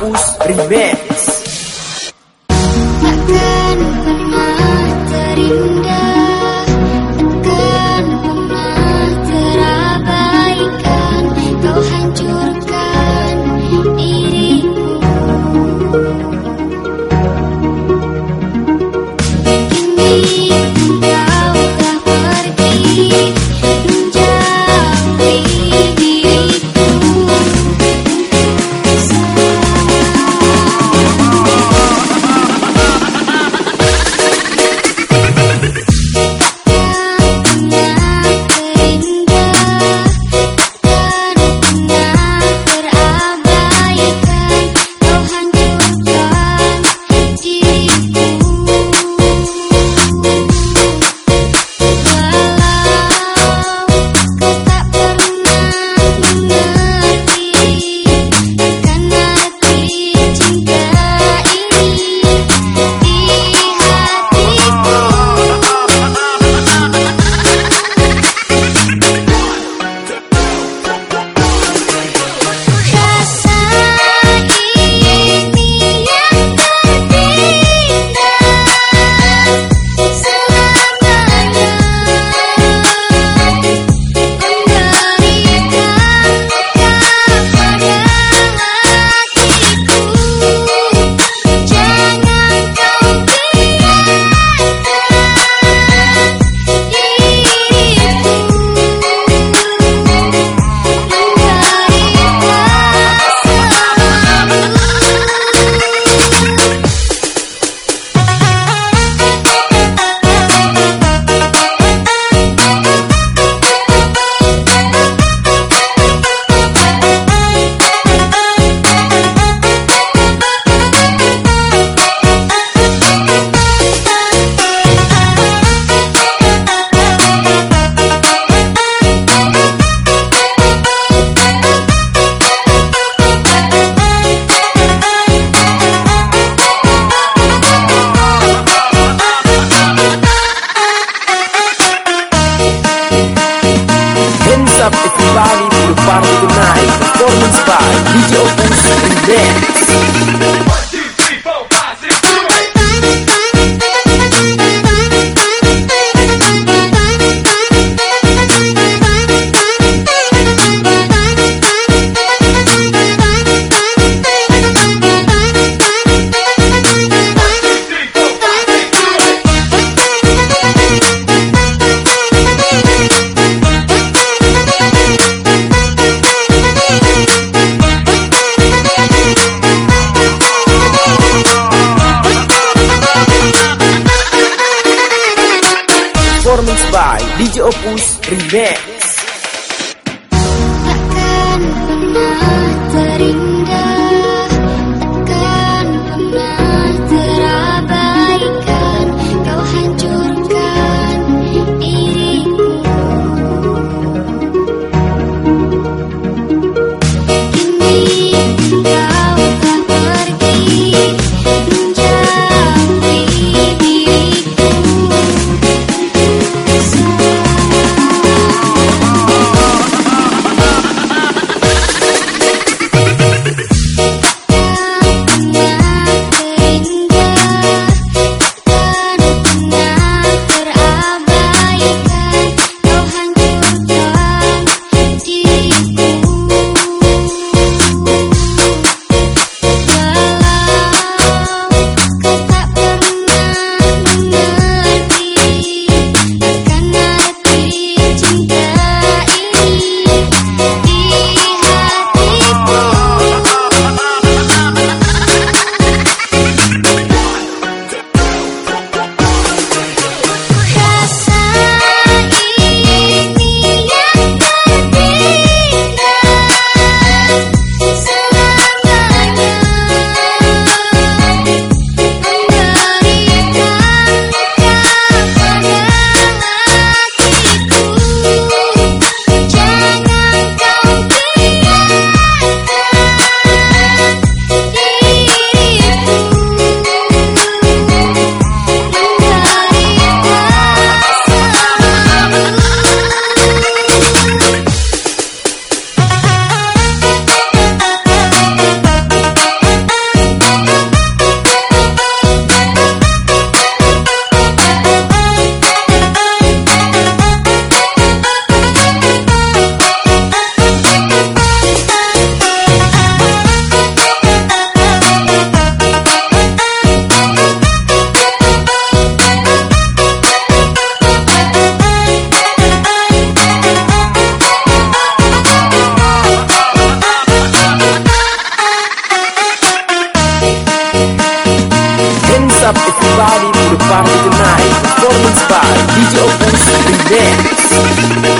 os primeiros. DJ Opus Remix DJ Opus Dance.